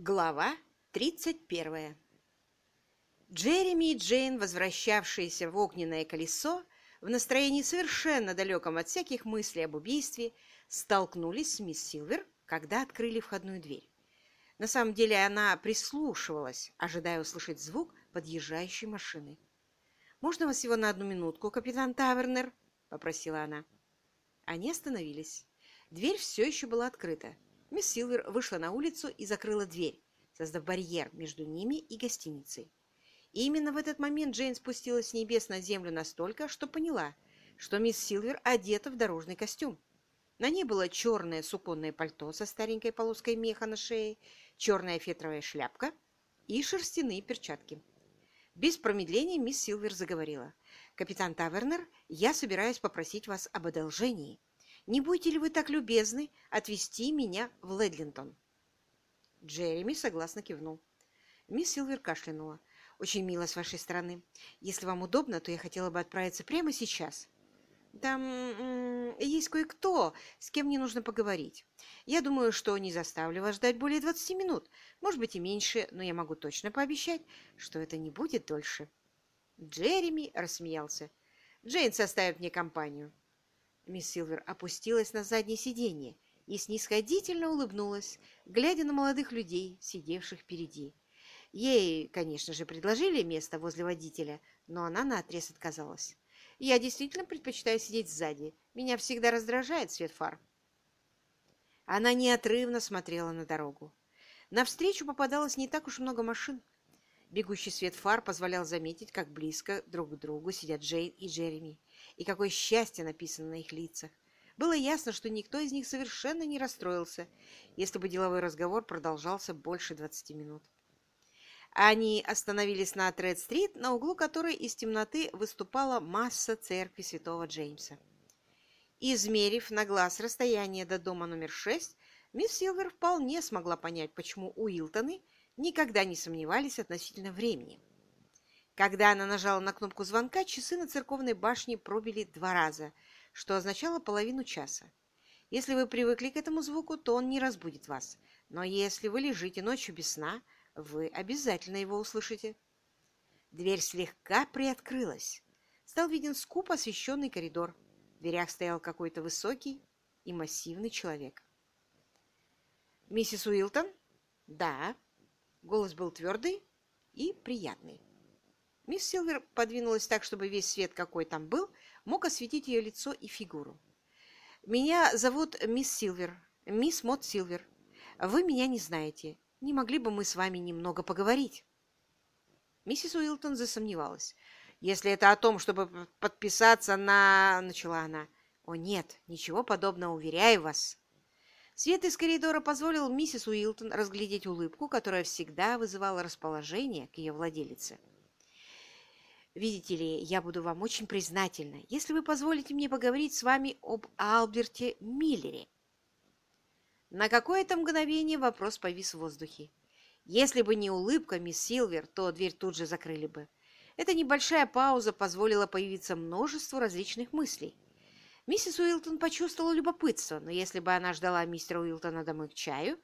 Глава 31. Джереми и Джейн, возвращавшиеся в огненное колесо, в настроении совершенно далеком от всяких мыслей об убийстве, столкнулись с мисс Силвер, когда открыли входную дверь. На самом деле она прислушивалась, ожидая услышать звук подъезжающей машины. «Можно вас всего на одну минутку, капитан Тавернер?» — попросила она. Они остановились. Дверь все еще была открыта. Мисс Силвер вышла на улицу и закрыла дверь, создав барьер между ними и гостиницей. И именно в этот момент Джейн спустилась с небес на землю настолько, что поняла, что мисс Силвер одета в дорожный костюм. На ней было черное суконное пальто со старенькой полоской меха на шее, черная фетровая шляпка и шерстяные перчатки. Без промедления мисс Силвер заговорила. «Капитан Тавернер, я собираюсь попросить вас об одолжении. Не будете ли вы так любезны отвезти меня в Ледлинтон?» Джереми согласно кивнул. Мисс Силвер кашлянула. «Очень мило с вашей стороны. Если вам удобно, то я хотела бы отправиться прямо сейчас. Там есть кое-кто, с кем мне нужно поговорить. Я думаю, что не заставлю вас ждать более 20 минут. Может быть и меньше, но я могу точно пообещать, что это не будет дольше». Джереми рассмеялся. «Джейн составит мне компанию». Мисс Силвер опустилась на заднее сиденье и снисходительно улыбнулась, глядя на молодых людей, сидевших впереди. Ей, конечно же, предложили место возле водителя, но она наотрез отказалась. «Я действительно предпочитаю сидеть сзади. Меня всегда раздражает свет фар». Она неотрывно смотрела на дорогу. Навстречу попадалось не так уж много машин. Бегущий свет фар позволял заметить, как близко друг к другу сидят Джейн и Джереми, и какое счастье написано на их лицах. Было ясно, что никто из них совершенно не расстроился, если бы деловой разговор продолжался больше 20 минут. Они остановились на Тред-стрит, на углу которой из темноты выступала масса церкви святого Джеймса. Измерив на глаз расстояние до дома номер 6, мисс Силвер вполне смогла понять, почему Уилтоны – никогда не сомневались относительно времени. Когда она нажала на кнопку звонка, часы на церковной башне пробили два раза, что означало половину часа. Если вы привыкли к этому звуку, то он не разбудит вас. Но если вы лежите ночью без сна, вы обязательно его услышите. Дверь слегка приоткрылась. Стал виден скупо освещенный коридор. В дверях стоял какой-то высокий и массивный человек. «Миссис Уилтон?» «Да». Голос был твердый и приятный. Мисс Силвер подвинулась так, чтобы весь свет, какой там был, мог осветить ее лицо и фигуру. «Меня зовут мисс Силвер, мисс Мот Силвер. Вы меня не знаете. Не могли бы мы с вами немного поговорить?» Миссис Уилтон засомневалась. «Если это о том, чтобы подписаться на...» — начала она. «О, нет, ничего подобного, уверяю вас. Свет из коридора позволил миссис Уилтон разглядеть улыбку, которая всегда вызывала расположение к ее владелице. «Видите ли, я буду вам очень признательна, если вы позволите мне поговорить с вами об Алберте Миллере». На какое-то мгновение вопрос повис в воздухе. Если бы не улыбка мисс Силвер, то дверь тут же закрыли бы. Эта небольшая пауза позволила появиться множеству различных мыслей. Миссис Уилтон почувствовала любопытство, но если бы она ждала мистера Уилтона домой к чаю,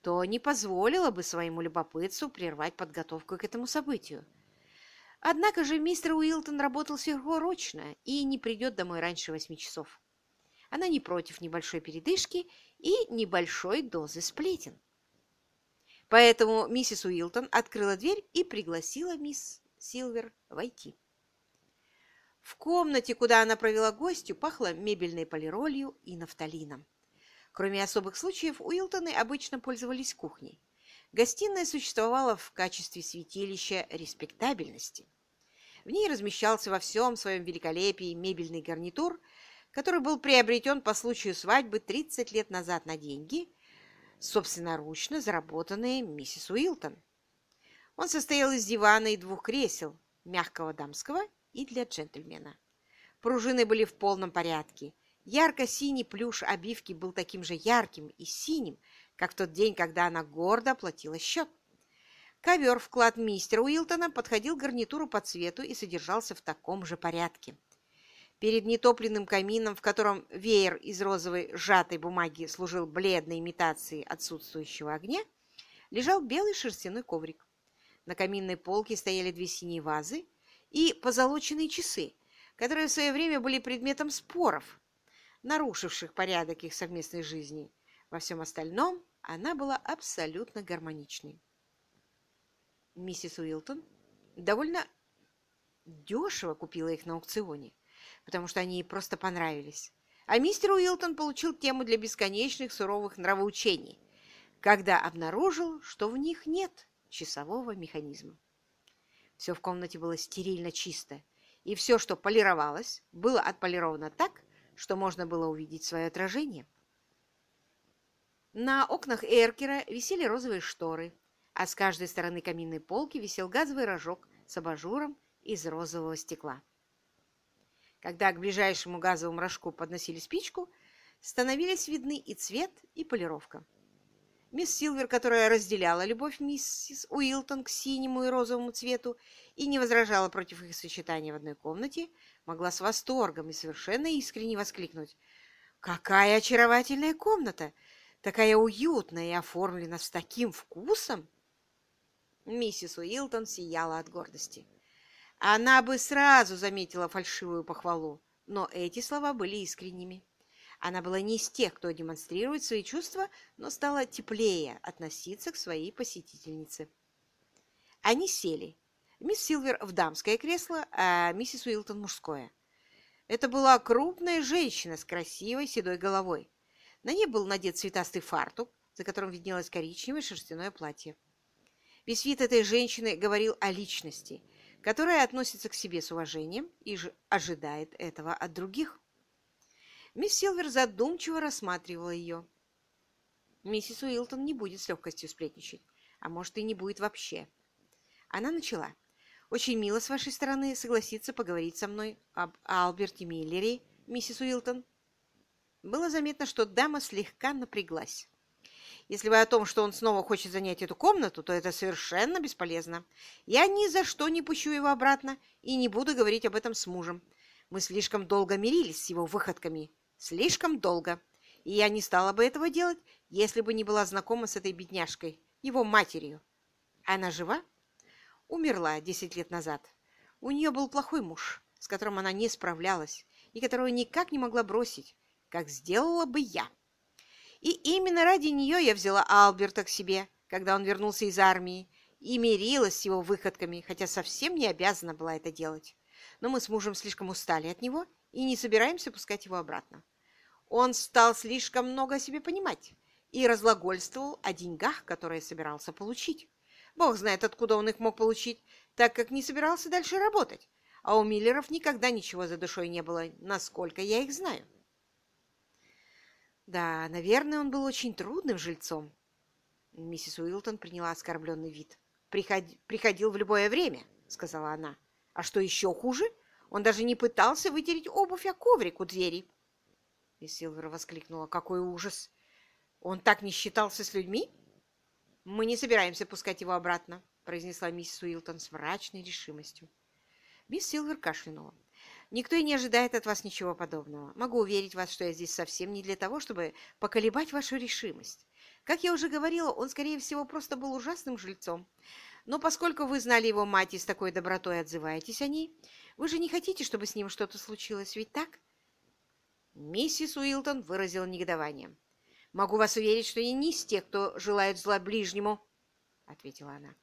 то не позволила бы своему любопытству прервать подготовку к этому событию. Однако же мистер Уилтон работал сверхурочно и не придет домой раньше восьми часов. Она не против небольшой передышки и небольшой дозы сплетен. Поэтому миссис Уилтон открыла дверь и пригласила мисс Силвер войти. В комнате, куда она провела гостью, пахло мебельной полиролью и нафталином. Кроме особых случаев, Уилтоны обычно пользовались кухней. Гостиная существовала в качестве святилища респектабельности. В ней размещался во всем своем великолепии мебельный гарнитур, который был приобретен по случаю свадьбы 30 лет назад на деньги, собственноручно заработанные миссис Уилтон. Он состоял из дивана и двух кресел, мягкого дамского и для джентльмена. Пружины были в полном порядке. Ярко-синий плюш обивки был таким же ярким и синим, как в тот день, когда она гордо оплатила счет. Ковер, вклад мистера Уилтона, подходил гарнитуру по цвету и содержался в таком же порядке. Перед нетопленным камином, в котором веер из розовой сжатой бумаги служил бледной имитацией отсутствующего огня, лежал белый шерстяной коврик. На каминной полке стояли две синие вазы и позолоченные часы, которые в свое время были предметом споров, нарушивших порядок их совместной жизни. Во всем остальном она была абсолютно гармоничной. Миссис Уилтон довольно дешево купила их на аукционе, потому что они ей просто понравились. А мистер Уилтон получил тему для бесконечных суровых нравоучений, когда обнаружил, что в них нет часового механизма. Все в комнате было стерильно чисто, и все, что полировалось, было отполировано так, что можно было увидеть свое отражение. На окнах Эркера висели розовые шторы, а с каждой стороны каминной полки висел газовый рожок с абажуром из розового стекла. Когда к ближайшему газовому рожку подносили спичку, становились видны и цвет, и полировка. Мисс Силвер, которая разделяла любовь миссис Уилтон к синему и розовому цвету и не возражала против их сочетания в одной комнате, могла с восторгом и совершенно искренне воскликнуть. «Какая очаровательная комната! Такая уютная и оформлена с таким вкусом!» Миссис Уилтон сияла от гордости. Она бы сразу заметила фальшивую похвалу, но эти слова были искренними. Она была не из тех, кто демонстрирует свои чувства, но стала теплее относиться к своей посетительнице. Они сели. Мисс Силвер в дамское кресло, а миссис Уилтон мужское. Это была крупная женщина с красивой седой головой. На ней был надет цветастый фартук, за которым виднелось коричневое шерстяное платье. Весь вид этой женщины говорил о личности, которая относится к себе с уважением и ожидает этого от других. Мисс Силвер задумчиво рассматривала ее. Миссис Уилтон не будет с легкостью сплетничать, а может и не будет вообще. Она начала. «Очень мило с вашей стороны согласиться поговорить со мной об Алберте Миллере, миссис Уилтон». Было заметно, что дама слегка напряглась. Если вы о том, что он снова хочет занять эту комнату, то это совершенно бесполезно. Я ни за что не пущу его обратно и не буду говорить об этом с мужем. Мы слишком долго мирились с его выходками. Слишком долго. И я не стала бы этого делать, если бы не была знакома с этой бедняжкой, его матерью. Она жива? Умерла десять лет назад. У нее был плохой муж, с которым она не справлялась и которого никак не могла бросить, как сделала бы я. И именно ради нее я взяла Алберта к себе, когда он вернулся из армии, и мирилась с его выходками, хотя совсем не обязана была это делать. Но мы с мужем слишком устали от него и не собираемся пускать его обратно. Он стал слишком много о себе понимать и разглагольствовал о деньгах, которые собирался получить. Бог знает, откуда он их мог получить, так как не собирался дальше работать, а у Миллеров никогда ничего за душой не было, насколько я их знаю. Да, наверное, он был очень трудным жильцом. Миссис Уилтон приняла оскорбленный вид. «Приходи, «Приходил в любое время», — сказала она. «А что еще хуже? Он даже не пытался вытереть обувь о коврик у двери. И Силвер воскликнула. Какой ужас! Он так не считался с людьми? Мы не собираемся пускать его обратно, произнесла миссис Уилтон с мрачной решимостью. Мисс Силвер кашлянула. Никто и не ожидает от вас ничего подобного. Могу уверить вас, что я здесь совсем не для того, чтобы поколебать вашу решимость. Как я уже говорила, он, скорее всего, просто был ужасным жильцом. Но поскольку вы знали его мать и с такой добротой отзываетесь о ней, вы же не хотите, чтобы с ним что-то случилось, ведь так?» Миссис Уилтон выразила негодование. «Могу вас уверить, что я не из тех, кто желает зла ближнему», — ответила она.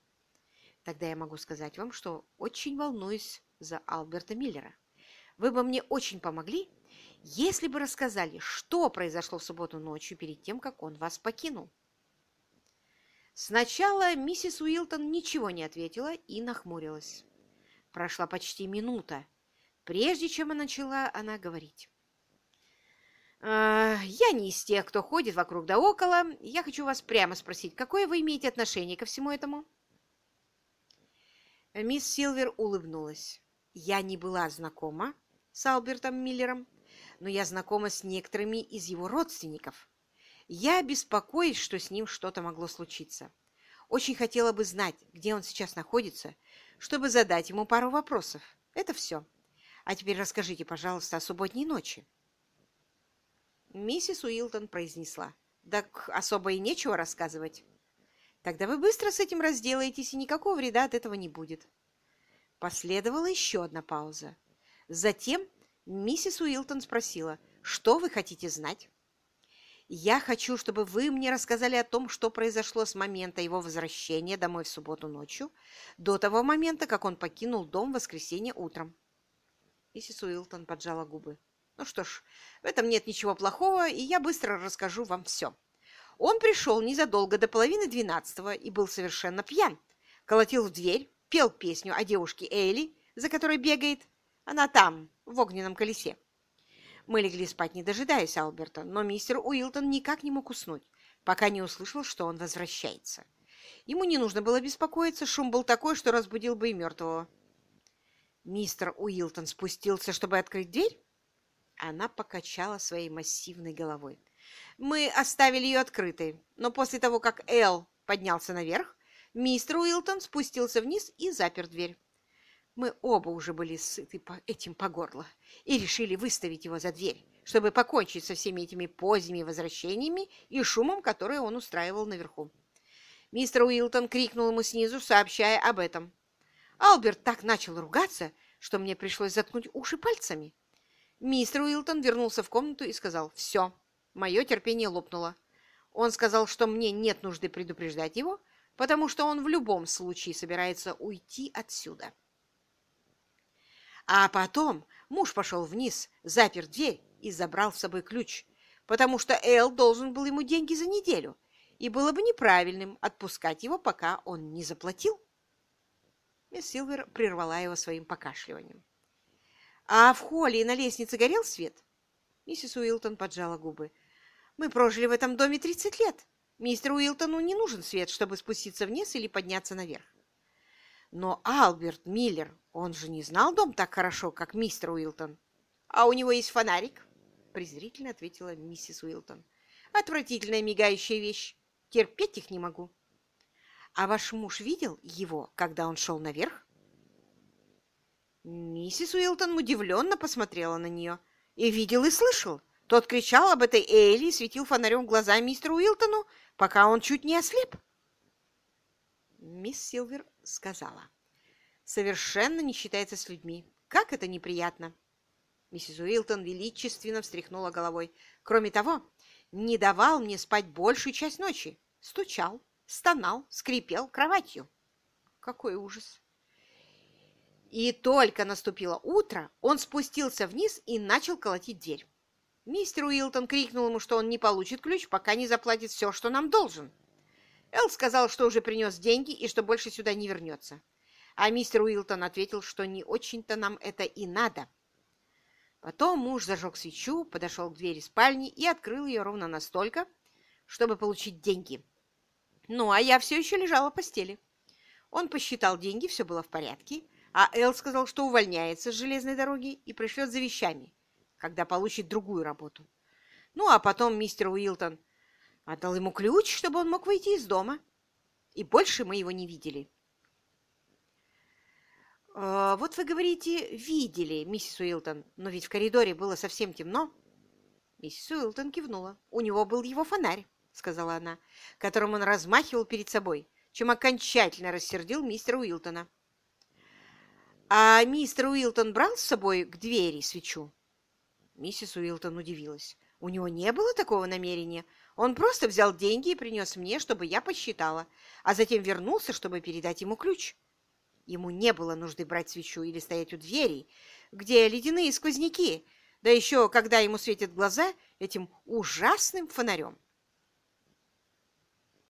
«Тогда я могу сказать вам, что очень волнуюсь за Алберта Миллера. Вы бы мне очень помогли, если бы рассказали, что произошло в субботу ночью перед тем, как он вас покинул». Сначала миссис Уилтон ничего не ответила и нахмурилась. Прошла почти минута, прежде чем она начала она говорить. «Э, «Я не из тех, кто ходит вокруг да около. Я хочу вас прямо спросить, какое вы имеете отношение ко всему этому?» Мисс Силвер улыбнулась. «Я не была знакома с Албертом Миллером, но я знакома с некоторыми из его родственников. Я беспокоюсь, что с ним что-то могло случиться. Очень хотела бы знать, где он сейчас находится, чтобы задать ему пару вопросов. Это все. А теперь расскажите, пожалуйста, о субботней ночи. Миссис Уилтон произнесла. Так особо и нечего рассказывать. Тогда вы быстро с этим разделаетесь, и никакого вреда от этого не будет. Последовала еще одна пауза. Затем миссис Уилтон спросила, что вы хотите знать? Я хочу, чтобы вы мне рассказали о том, что произошло с момента его возвращения домой в субботу ночью до того момента, как он покинул дом в воскресенье утром. Миссис Уилтон поджала губы. Ну что ж, в этом нет ничего плохого, и я быстро расскажу вам все. Он пришел незадолго до половины двенадцатого и был совершенно пьян. Колотил в дверь, пел песню о девушке Эйли, за которой бегает. Она там, в огненном колесе. Мы легли спать, не дожидаясь Алберта, но мистер Уилтон никак не мог уснуть, пока не услышал, что он возвращается. Ему не нужно было беспокоиться, шум был такой, что разбудил бы и мертвого. Мистер Уилтон спустился, чтобы открыть дверь? Она покачала своей массивной головой. Мы оставили ее открытой, но после того, как Эл поднялся наверх, мистер Уилтон спустился вниз и запер дверь. Мы оба уже были сыты по этим по горло и решили выставить его за дверь, чтобы покончить со всеми этими поздними возвращениями и шумом, который он устраивал наверху. Мистер Уилтон крикнул ему снизу, сообщая об этом. Алберт так начал ругаться, что мне пришлось заткнуть уши пальцами. Мистер Уилтон вернулся в комнату и сказал «Все, мое терпение лопнуло». Он сказал, что мне нет нужды предупреждать его, потому что он в любом случае собирается уйти отсюда. А потом муж пошел вниз, запер дверь и забрал с собой ключ, потому что Эл должен был ему деньги за неделю, и было бы неправильным отпускать его, пока он не заплатил. Мисс Силвер прервала его своим покашливанием. «А в холле и на лестнице горел свет?» Миссис Уилтон поджала губы. «Мы прожили в этом доме тридцать лет. Мистеру Уилтону не нужен свет, чтобы спуститься вниз или подняться наверх. Но Алберт Миллер, он же не знал дом так хорошо, как мистер Уилтон. А у него есть фонарик, презрительно ответила миссис Уилтон. Отвратительная мигающая вещь. Терпеть их не могу. А ваш муж видел его, когда он шел наверх? Миссис Уилтон удивленно посмотрела на нее. И видел, и слышал. Тот кричал об этой Элли и светил фонарем глаза мистеру Уилтону, пока он чуть не ослеп. Мисс Силвер сказала. «Совершенно не считается с людьми. Как это неприятно!» Миссис Уилтон величественно встряхнула головой. «Кроме того, не давал мне спать большую часть ночи. Стучал, стонал, скрипел кроватью. Какой ужас!» И только наступило утро, он спустился вниз и начал колотить дверь. Мистер Уилтон крикнул ему, что он не получит ключ, пока не заплатит все, что нам должен. Эл сказал, что уже принес деньги и что больше сюда не вернется. А мистер Уилтон ответил, что не очень-то нам это и надо. Потом муж зажег свечу, подошел к двери спальни и открыл ее ровно настолько, чтобы получить деньги. Ну, а я все еще лежала в постели. Он посчитал деньги, все было в порядке, а Эл сказал, что увольняется с железной дороги и пришлет за вещами, когда получит другую работу. Ну, а потом мистер Уилтон Отдал ему ключ, чтобы он мог выйти из дома. И больше мы его не видели. «Э, «Вот вы говорите, видели, миссис Уилтон, но ведь в коридоре было совсем темно». Миссис Уилтон кивнула. «У него был его фонарь», — сказала она, которым он размахивал перед собой, чем окончательно рассердил мистера Уилтона. «А мистер Уилтон брал с собой к двери свечу?» Миссис Уилтон удивилась. «У него не было такого намерения. Он просто взял деньги и принес мне, чтобы я посчитала, а затем вернулся, чтобы передать ему ключ. Ему не было нужды брать свечу или стоять у двери, где ледяные сквозняки, да еще когда ему светят глаза этим ужасным фонарем.